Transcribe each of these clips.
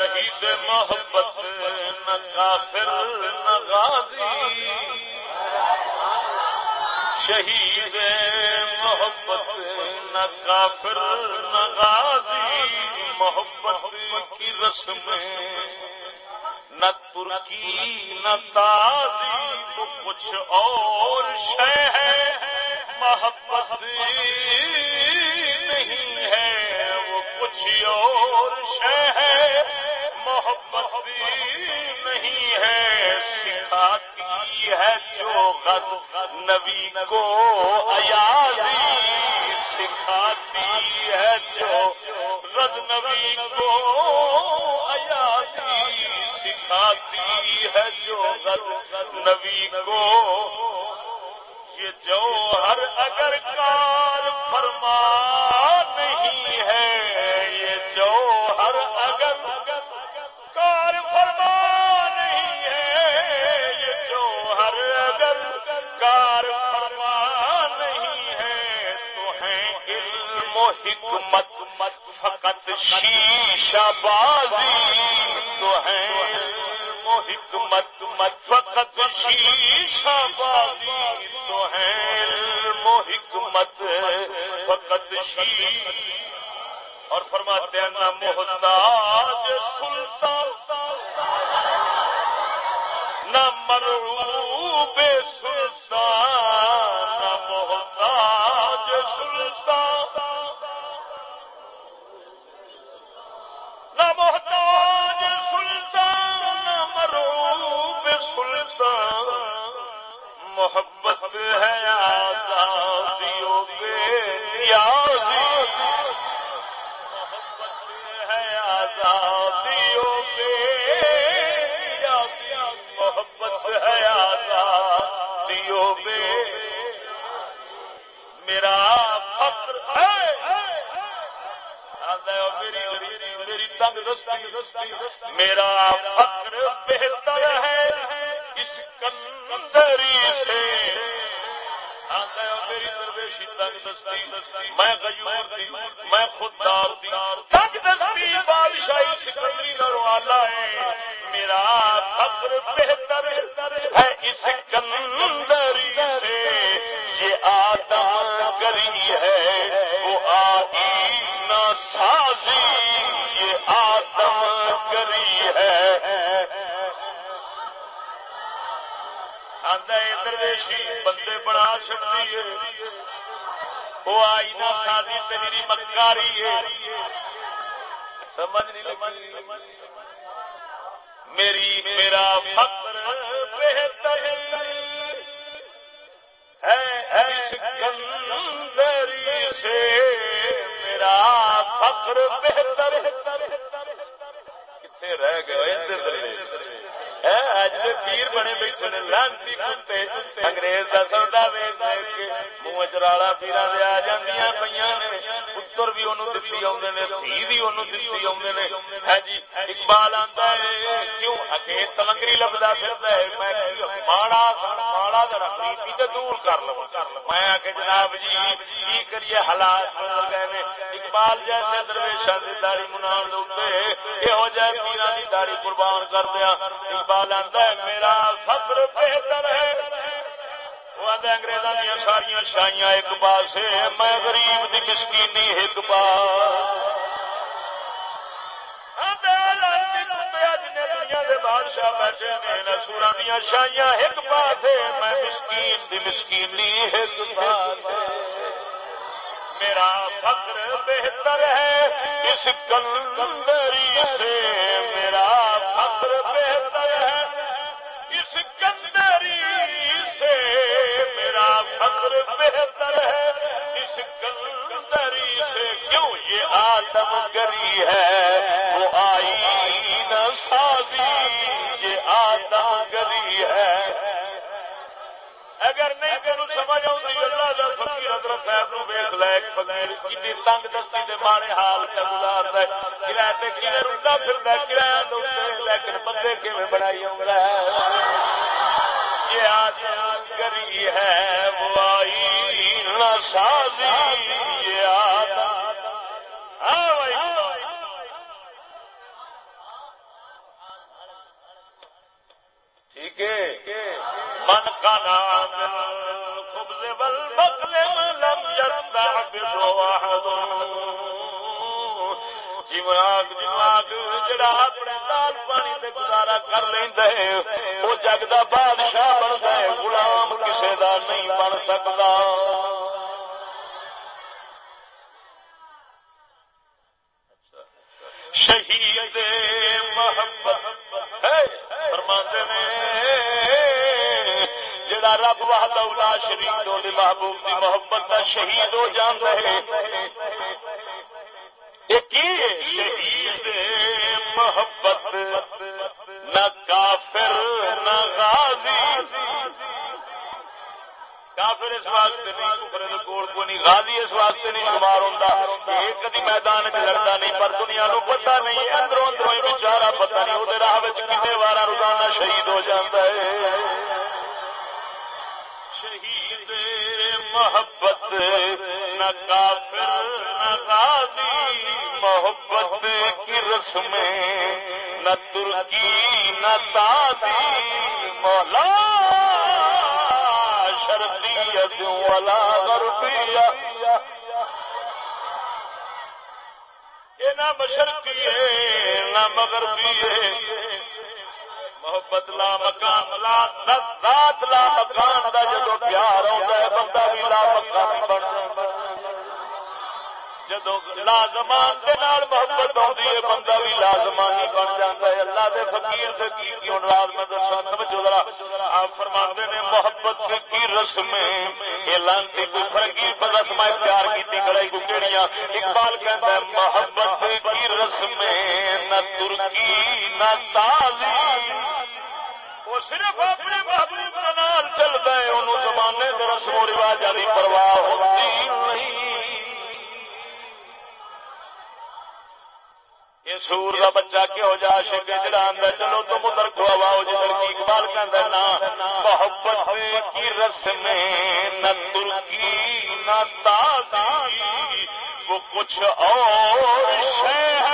شہید محبت نہ کافر، نہ غازی۔ شہید محبت نہ کافر، نہ غازی۔ محبت کی رسم نہ ترکی، نہ تازی، تو کچھ اور شے ہے۔ محبت نہیں ہے۔ کچھ اور ہے؟ محبت نہیں ہے سکھاتی ہے جو غد نبی کو ایازی سکھاتی ہے جو غد نبی کو ایازی سکھاتی ہے جو غد نبی کو یہ جو ہر اگر کار فرما نہیں ہے، یہ جو ہر اگر کار فرما نہیں ہے، یہ جو ہر اگر کار فرما نہیں ہے، تو ہے علم و حکمت مت فقط شیشہ بازی۔ تو ہے علم و حکمت مت فقط شیشہ بازی۔ حکمت فقط شیشہ اور فرماتے ہیں، نہ محتاج سلطان، نہ مرعوب سلطان، نہ محتاج سلطان، نہ محتاج سلطان، نہ مرعوب سلطان۔ محبت ہے میرا فخر ہے۔ میرا بہتر ہے اس کندری سے میں غیور تھی میں خوددار تھی تنگ دستی، بادشاہی سکندری نرو والا ہے۔ میرا فخر بہتر ہے اس کندری سے۔ یہ آدم گری ہے، وہ آئی نہ سازی۔ یہ آدم گری ہے۔ درویشی بندے بڑا چڑتی ہے۔ وہ آئی نہ سازی تیری مکاری ہے۔ سمجھ نہیں لگی۔ میری، میرا فخر بہتر ہے۔ سکندری سے میرا فخر بہتر بنے بیٹھے نے، لانتی کتے، انگریز کا سودا ویچ کے منہ چرالا پیرا دے آ جاندیاں پیاں نے۔ پتر بھی انہوں دتی آدھے نے، دھی بھی انہوں دتی آدھے نے۔ ہے جی اقبال آتا ہے، کیوں؟ اکے تلنگری لبدا پھردا ہے۔ میں ماڑا ماڑا ذرا پریتی تے دور کر لو میں آ کے جناب جی کی کریے حالات بدل گئے نے؟ اقبال جیسے درویشاں دی داڑھی منان دے اوتے یہو جے پیراں دی داڑھی قربان کر دیا۔ اقبال آتا ہے، میرا فخر بہتر ہے۔ وہ انگریزوں دیا ساریا شائیاں ایک پاس میں غریب دی مسکینی ایک پاس۔ بادشاہ بیٹھے نے سورا دیا شائیاں ایک پاس میں مسکین دی مسکینی ایک پاس میرا فخر بہتر ہے، اس کندری سے میرا فخر بہتر ہے۔ اس کندری سے میرا فخر بہتر ہے۔ اس کندری سے کیوں یہ آدم گری ہے؟ وہ آئی اگر نہیں تین سمجھ آؤں اللہ حضرت صاحب نو ویخ لے کی تنگ دستی دے مارے حال سے ہے کرایہ تے کیویں کرایہ لیکن بندے کیویں بڑائی یہ کری ہے وہ سازی ٹھیک ہے۔ من کا نام خبز والبقل لم يستعبد واحد جاگ جاگ جڑا اپنے لال پانی سے گزارا کر لینا وہ جگ بادشاہ بنتا ہے، غلام کسی کا نہیں بن سکتا شہید محبت فرماندے نے جڑا رب واہدہ شریف دو محبوب کی محبت کا شہید ہو جانا ہے۔ شہید محبت۔ نہ کافر، نہ غازی۔ کافر اس واسطے نہیں، کفر کوڑ کو نہیں۔ غازی اس واسطے نہیں شمار ہوندا ایک کدی میدان وچ لڑدا نہیں، پر دنیا نو پتہ نہیں، اندروں اندروں ہی بیچارہ پتہ نہیں، اودے راہ وچ کتے وارا روزانہ شہید ہو جاندا ہے۔ محبت نہ کافر، نہ غازی، محبت کی رسمیں، نہ ترکی، نہ تازی، مولا ولا غربیہ یہ نہ مشرقی ہے نہ مغربی ہے محبت لا مکان لا ذات لا مکان دا جدو پیار ہوتا ہے بندہ بھی لا مکان بن جدو لازمان کے نال محبت آتی ہے بندہ بھی لازمانی بن جاتا ہے اللہ دے فقیر سے کی کی ہوں رات میں دسا سمجھو ذرا آپ فرماندے نے محبت کی رسم یہ لانتی کوئی فرقی رسم پیار کی کڑائی کو کیڑیاں اقبال کہتا ہے محبت کی رسم نہ ترکی نہ تازی وہ صرف اپنے محبوب نال چلتا ہے، انہوں زمانے کے رسم و رواج کی پرواہ ہوتی نہیں۔ یہ سور کا بچہ کیوں جا شکے جڑا آدھا چلو تو مدر کو آواؤ جدھر جی کی اقبال کہ نا محبت کی رسم نہ ترکی، نہ تازی وہ کچھ اور شے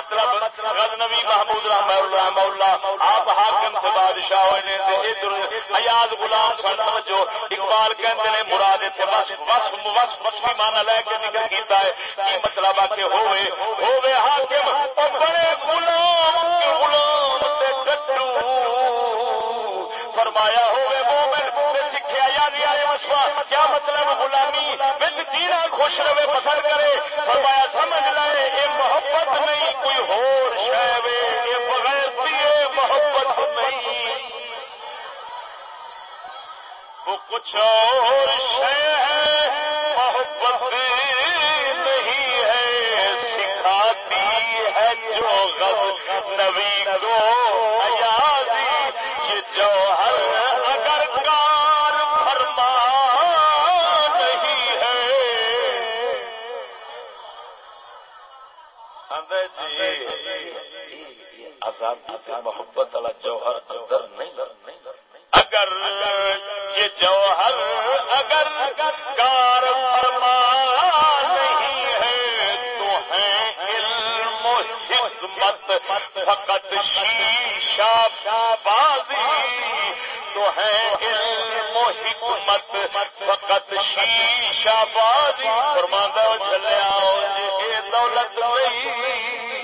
مطلب غزنوی محمود رحمہ اللہ، مولا، آپ حاکم سے بادشاہ ہونے تے ادھر ایاز غلام سن جو اقبال کہندے نے مراد تے بس بس بس بس بھی مانا لے کے ذکر کیتا ہے، کی مطلب ہے کہ ہوئے ہوئے حاکم، او بڑے غلام! وہ کچھ اور شہ ہے، محبت نہیں ہے، سکھاتی ہے جو غم نبی کو جوہر اگر کار فرما نہیں ہے۔ جی، محبت والا جوہر اندر نہیں۔ اگر یہ جوہر اگر کار فرما نہیں ہے تو ہے علم و حکمت، فقط شیشہ بازی۔ تو ہے علم و حکمت، فقط شیشہ بازی۔ فرماندہ چلیا جی، یہ دولت نہیں۔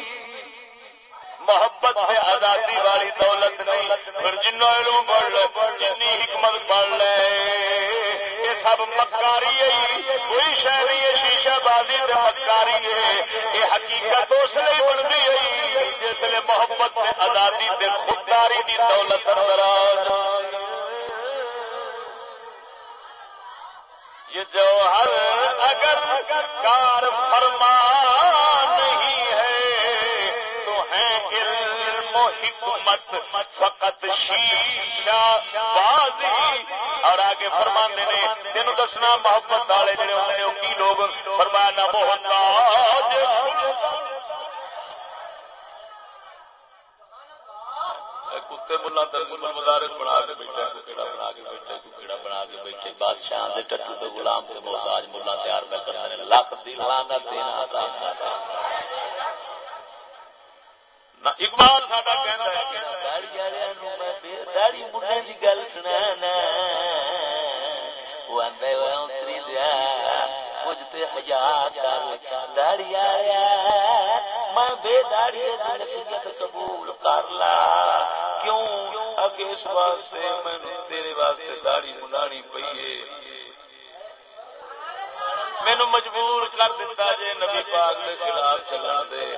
سب مکاری ہے، کوئی شہر ہے، شیشہ بازی سے مکاری ہے۔ یہ حقیقت اس لیے بنتی ہے جس لیے محبت سے آزادی سے خودداری کی دولت اندر یہ جو ہر اگر کار فرما حکمت فقط شیشہ بازی۔ اور آگے فرمانے نے تین دسنا، محبت والے جڑے ہوتے کی لوگ؟ فرمانا محتاج۔ کتے ملا مدارس بنا کے کیڑا بنا کے بیٹھے کیڑا بنا کے بیٹھے۔ بادشاہ دے ٹٹو تے غلام تے محتاج ملا تیار کر کرتے ہیں لاکھ دی لعنت دینا۔ اقبال ساڈا کہندا ہے، داڑھی نو میں داڑھی دی گل دیا کچھ تے حیا کر داڑھی میں بے داڑھی دی نصیحت قبول کر لا۔ کیوں؟ اگے اس واسطے میں تیرے واسطے داڑھی منانی پئی ہے۔ مینو مجبور کر دیتا جے نبی پاک کے خلاف چلا دے۔